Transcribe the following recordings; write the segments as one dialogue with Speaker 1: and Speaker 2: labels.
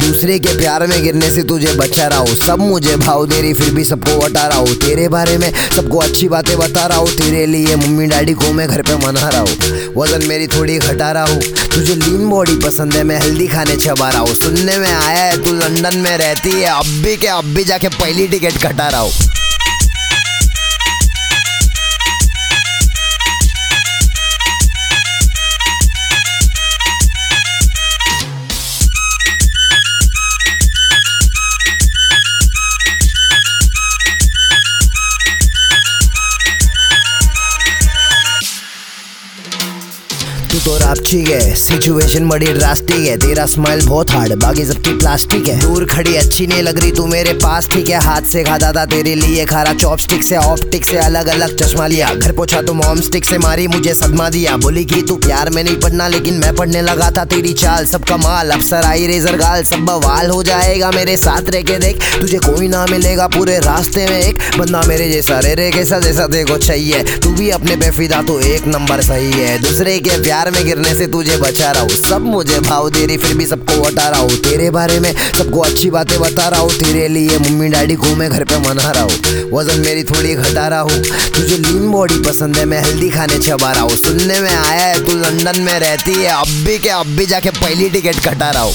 Speaker 1: दूसरे के प्यार में गिरने से तुझे बचा रहा हूँ। सब मुझे भाव दे रही, फिर भी सबको हटा रहा हूँ। तेरे बारे में सबको अच्छी बातें बता रहा हूँ। तेरे लिए मम्मी डैडी को मैं घर पे मना रहा हूँ। वज़न मेरी थोड़ी घटा रहा हूँ। तुझे लीन बॉडी पसंद है, मैं हेल्दी खाने छबा रहा हूँ। सुनने में आया है, तू लंदन में रहती है। अब भी के, अब भी जाके पहली टिकट कटा रहा हूँ। तू रापचिक है। सिचुएशन बड़ी ड्रास्टिक है। तेरा स्माइल बहुत हार्ड बाकी सबकी प्लास्टिक है। दूर खड़ी अच्छी नहीं लग रही, तू मेरे पास ठीक है। हाथ से खाता था तेरे लिए खारा चॉपस्टिक से ऑप्टिक से अलग अलग चश्मा लिया। घर पहुँचा तो मॉम स्टिक से मारी, मुझे सदमा दिया। बोली कि तू प्यार में नहीं पढ़ना, लेकिन मैं पढ़ने लगा था तेरी चाल। सब कमाल अफसर आई रेजर गाल। सब बवाल हो जाएगा मेरे साथ रह के देख। तुझे कोई ना मिलेगा पूरे रास्ते में एक। बंदा मेरे जैसा रे रे, कैसा जैसा देखो चाहिए। तू भी अपने पे फिदा तो एक नंबर सही है। दूसरे के प्यार में गिरने से तुझे बचा रहा हूँ। सब मुझे भाव दे रही, फिर भी सबको हटा रहा हूँ। तेरे बारे में सबको अच्छी बातें बता रहा हूँ। तेरे लिए मम्मी डैडी को मैं घर पे मना रहा हूँ। वज़न मेरी थोड़ी घटा रहा हूँ। तुझे लीन बॉडी पसंद है, मैं हेल्दी खाने चबा रहा हूँ। सुनने में आया है, तू लंदन में रहती है। अब भी क्या, अब भी जाके पहली टिकट कटा रहा हूँ।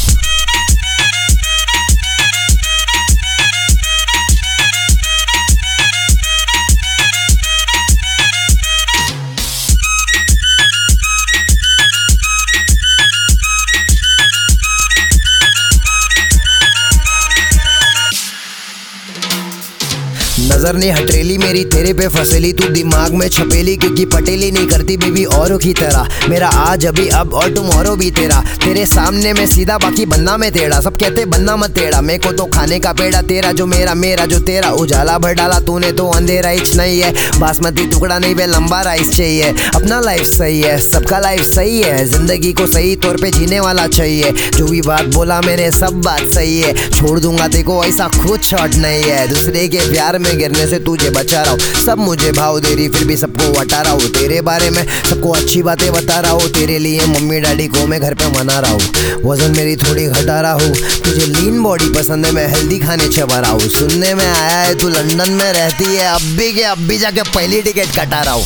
Speaker 1: नज़र ने हटरेली मेरी तेरे पे फसेली। तू दिमाग में छपेली, क्योंकि पटेली नहीं करती बेबी औरों की तरह। मेरा आज, अभी, अब और तुम टुमारो भी तेरा। तेरे सामने में सीधा, बाकी बन्ना में तेड़ा सब कहते बन्ना मत तेड़ा मेरे को तो खाने का पेड़ा तेरा, जो मेरा मेरा, जो तेरा। उजाला भर डाला तूने तो अंधेरा हिच नहीं है। बासमती टुकड़ा नहीं वे लंबा राइस चाहिए। अपना लाइफ सही है, सबका लाइफ सही है। ज़िंदगी को सही तौर पे जीने वाला चाहिए। जो भी बात बोला मैंने, सब बात सही है। छोड़ दूँगा देखो ऐसा खुद शॉट नहीं है। दूसरे के प्यार में गिरने से तुझे बचा रहा हूँ। सब मुझे भाव दे रही, फिर भी सबको हटा रहा हूँ। तेरे बारे में सबको अच्छी बातें बता रहा हूँ। तेरे लिए मम्मी डैडी को मैं घर पे मना रहा हूँ। वज़न मेरी थोड़ी घटा रहा हूँ। तुझे लीन बॉडी पसंद है, मैं हेल्दी खाने चबा रहा हूँ। सुनने में आया है, तू लंदन में रहती है। अब भी के अब भी जाके पहली टिकट कटा रहा हूँ।